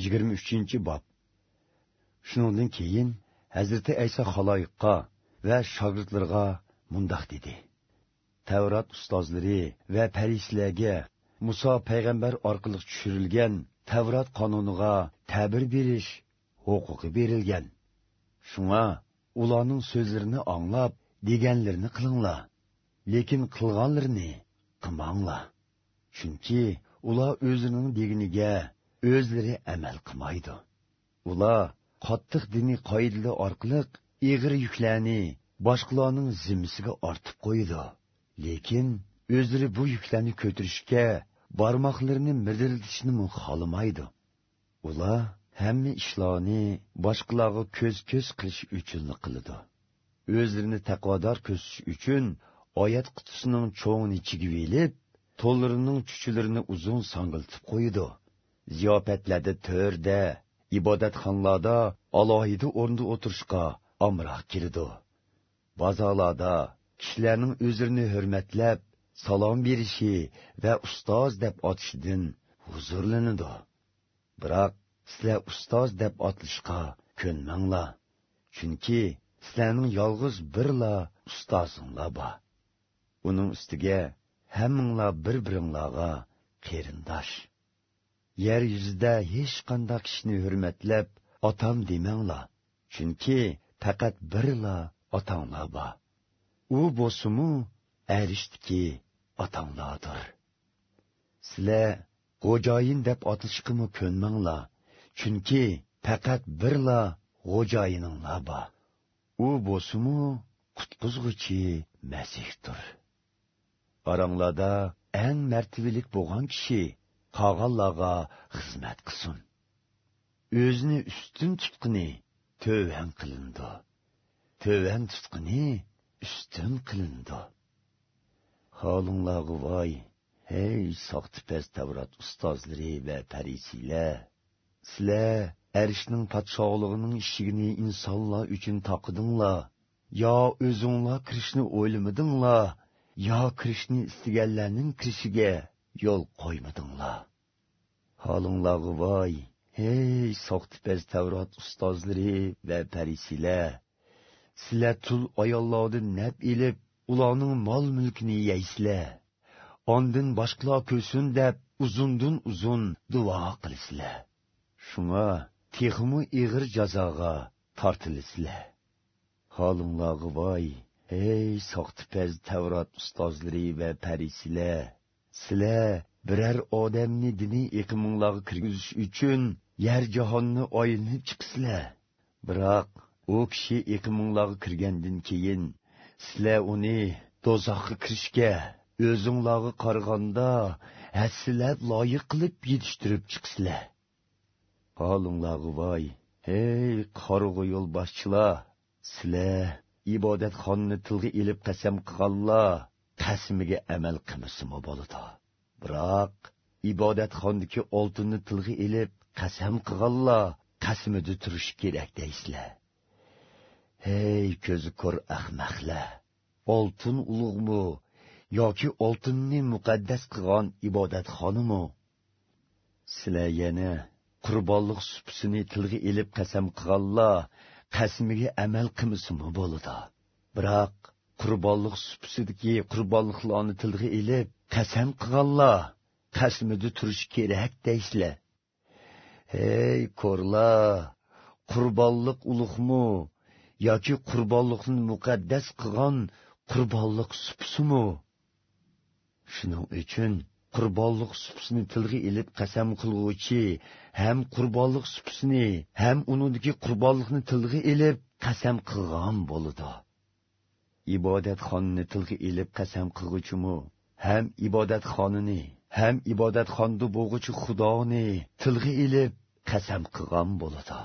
yigirma uchinchi bob. Shundan keyin hazrati ayso haloyiqqa va shogirdlarga mundoq dedi. Tavrat ustozlari va parislarga muso payg'ambar orqali tushirilgan tavrat qonuniga ta'bir berish huquqi berilgan. Shunga ularning so'zlarini anglab deganlarini qilinglar lekin qilganlarini qilmanglar. Chunki ular o'zining deginiga o'zlari amal qilmaydi. Ular qattiq diniy qoidalar orqali ig'ir yuklarni boshqalarning zimmasiga ortib qo'ydi. Lekin o'zlari bu yuklarni ko'tarishga barmoqlarini miriltishni xohlamaydi. Ular hamma ishlarni boshqalarga ko'z ko'z qilish uchun qiladi. O'zlarini taqvodor ko'rsatish uchun oyat qutisining cho'ngini chigib elib to'llarining chuchilarini uzun song'iltib qo'ydi. Ziyofatlarda to'rda ibodatxonlarda alohida o'rinda o'tirishga omroq keladi. Bozorlarda kishilarning o'zlarini hurmatlab salom berishi va ustoz deb otishidan huzurlanadi. Biroq sizlar ustoz deb otilishga ko'nmanglar chunki sizlarning yolg'iz birla ustozinglar bor. Uning ustiga hammanglar bir biringlarga qarindosh yer yuzida hech qanday kishini hurmatlab otam demanglar chunki faqat birla otanglar bor u bo'lsimu arishdiki otanglardir sizlar g'o'joyin deb otilishqimi ko'nmanglar chunki faqat birla g'o'joyininglar bor u bo'lsimu qutqizg'uchi masihdir oranglarda eng martibilik bo'lgan kishi qolganlarga xizmat qilsin. O'zini ustun tutqini tövən qilindi. Tövən tutqini ustun qilindi. Holinglarga voy hey soxtipaz tavrat ustozlari va parisiylar sizlar arishning podshohligining eshigini insonlar uchun taqidinglar yo o'zinglar kirishni o'ylamidinglar yo kirishni istaganlarning kirishiga yo'l qo'ymadinglar. Holinglarga voy hey soxtipaz tavrot ustozlari va parisiylar sizlar tul ayollarni nab ilib ularning mol mulkini yeysizlar. Ondan boshqalar ko'rsin deb uzundan uzun duo qilasizlar shunga texmu ig'ir jazoga tortilisizlar. Holinglarga voy ey soxtipaz tavrot ustozlari va parisiylar sizlar biror odamni diniy iqiminglarga kirgizish uchun yer jahonni oyilib chiqsizlar biroq u kishi iqiminglarga kirgandan keyin sizlar uni do'zaxga kirishga o'zinglarga qaraganda hassilab loyiq qilib yetishtirib chiqsizlar holinglarga voy hey qorg'u yo'lboshchilar sizlar ibodatxonni tilga ilib qasam qilganlar. Qasmiga amal qilmasimi bo'ladi biroq ibodatxonniki oltinni tilg'i ilib qasam qilganlar qasmida turish kerak deysizlar. Hey ko'zi ko'r ahmaqlar oltin ulug'mi yoki oltinni muqaddas qilgan ibodatxonimi? Sizlar yana qurbonlik supisini tilg'i ilib qasam qilganlar qasmiga amal qilmasimi bo'ladi biroq qurbonliq supisidagi qurbonliqlarni tilga ilib qasam qilganlar qasmida turish kerak deysizlar hey ko'rlar qurbonliq ulug'mi yoki qurbonliqni muqaddas qilgan qurbonliq supsimi shuning uchun qurbonliq supsini tilga ilib qasam qilguvchi ham qurbonliq supsini ham unidagi qurbonliqni tilga ilib qasam qilgan bo'ladi. Ibodatxonni tilga ilib qasam qilg'uchimi ham ibodatxonini ham ibodatxonni bo'g'uchi xudoni tilga ilib qasam qilgan bo'ladi.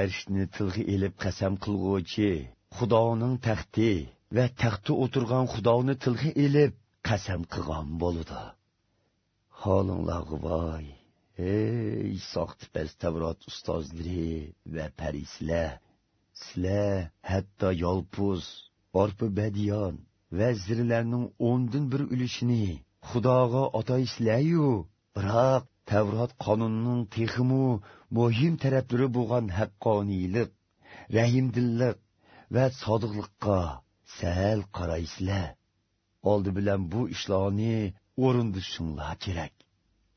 Arshni tilga ilib qasam qilg'uvchi xudoning taxti va taxtda o'tirgan xudoni tilga ilib qasam qilgan bo'ladi. Holinglarga voy ey soxtipaz tavrot ustozlari va parislar sizlar hatto yolpuz orpi badiyon va zirlarning o'ndan bir ulushini xudoga otaysizlaryu biroq tavrot qonunining texmu muhim taraflari bo'lgan haqqoniylik rahimdillik va sodiqlikqa sal qaraysizlar oldi bilan bu ishlarni o'rindishinglar kerak.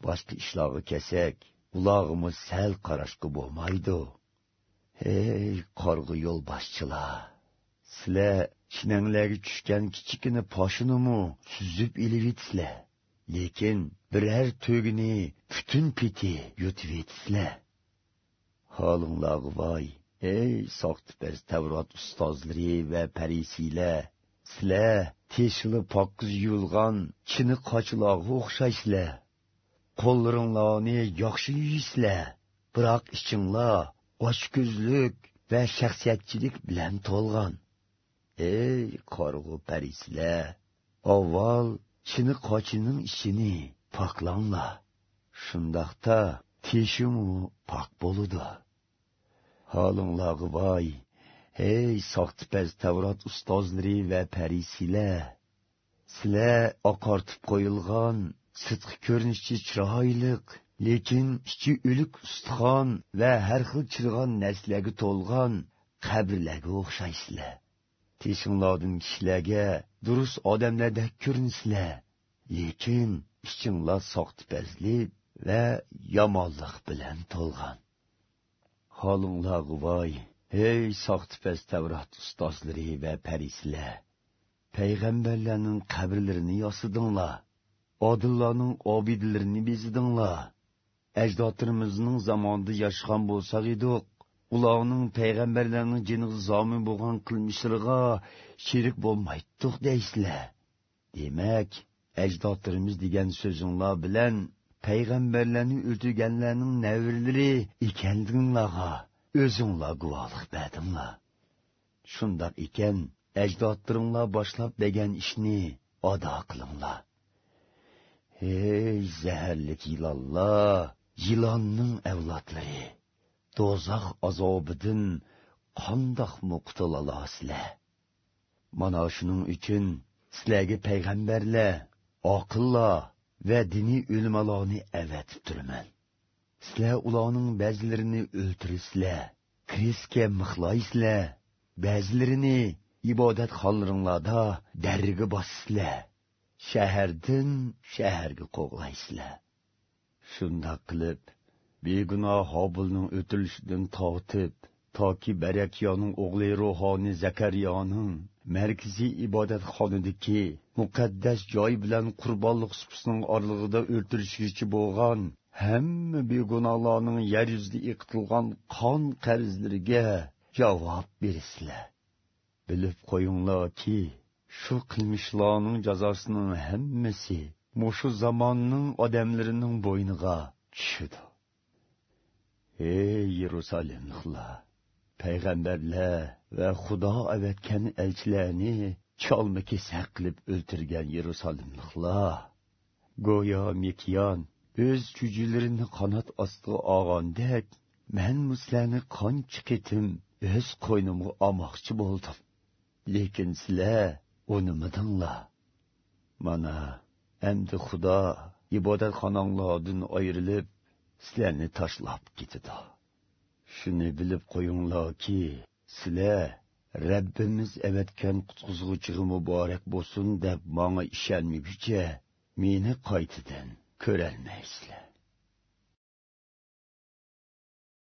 Boshqa ishlarga kelsak ulog'imiz sal qarashga bo'lmaydi ey qorg'i yo'lboshchilar sizlar Kinanglarga tushgan kichikini poshinimu suzib ilivitsizlar lekin biror tögini butun piti yutivetsizlar Holinglar voy ey soxtipaz tavrot ustozlari va parisiylar sizlar teshili pokiz yuvilgan chini qochilarga o'xshaysizlar qo'llaringlarni yaxshi yuysizlar biroq ichinglar ochko'zlik va shaxsiyatchilik bilan to'lgan ey qorg'u parislar avval chini qochining ichini poklanglar shundoqda teshimu pok bo'ludi. Holinglarga voy ey soxtipaz tavrot ustozlari va parisiylar sizlar oqortib qo'yilgan sidqi ko'rinishi chiroyliq lekin ichi o'lik ustixon va har xil chirg'on narsalarga to'lgan qabrlarga o'xshaysizlar teshinglardan kishilarga durust odamlardek ko'rinsizlar lekin ichinglar soxtipazlik va yomonlik bilan to'lgan. Holinglarga voy ey soxtipaz tavrot ustozlari va parislar. Payg'ambarlarning qabrlarini yosidinglar odillarning obidlarini bezidinglar. Ajdodlarimizning zamonida yashagan bo'lsak edik ularning payg'ambarlarning jiniga zomin bo'lgan qilmishlariga sherik bo'lmaydiq deysizlar. Demak ajdodlarimiz degan so'zinglar bilan payg'ambarlarni o'ltirganlarning navrlari ekanliginglarga o'zinglar guvohlik berdinglar. Shundoq ekan ajdodlaringlar boshlab degan ishni ado qilinglar. Ey zaharlik yilonlar yilonning avlodlari. Do'zax azobidan qandoq muqtilalasizlar mana shuning uchun sizlarga payg'ambarlar oqillar va diniy o'limalarni avatib turaman. Sizlar ularning ba'zilarini o'ltirisizlar krisga mixloysizlar ba'zilarini ibodat xonlaringlarda darriga bossizlar. Shahardan shaharga qo'g'laysizlar. Shundoq qilib begunoh hobilning o'tilishidan tortib toki barakyoning o'g'li ruhoniy zakariyoning markaziy ibodatxonadagi muqaddas joy bilan qurbonliq supisining orlig'ida o'ltirishgichi bo'lgan hamma begunohlarning yer yuzida iqitilgan qon qarzlariga javob berisizlar. Bilib qo'yinglarki shu qilmishlarning jazosining hammasi mushu zamonning odamlarining bo'yniga tushidi ey yerusalimliklar payg'ambarlar va xudo avatgan elchilarni cholmiki saqlib o'ltirgan yerusalimliklar go'yo mikyon o'z chujilarini qanot ostiga olgandek man muslarni qancha ketim o'z qo'ynimga olmoqchi bo'ldim lekin sizlar unimidinglar mana endi xudo ibodatxonanglardan ayrilib sizlarni tashlab ketdi shuni bilib qo'yinglarki sizlar rabbimiz avatgan qutqizg'uchig'i muborak bo'lsin deb manga ishonmaguncha meni qaytadan ko'rolmaysizlar.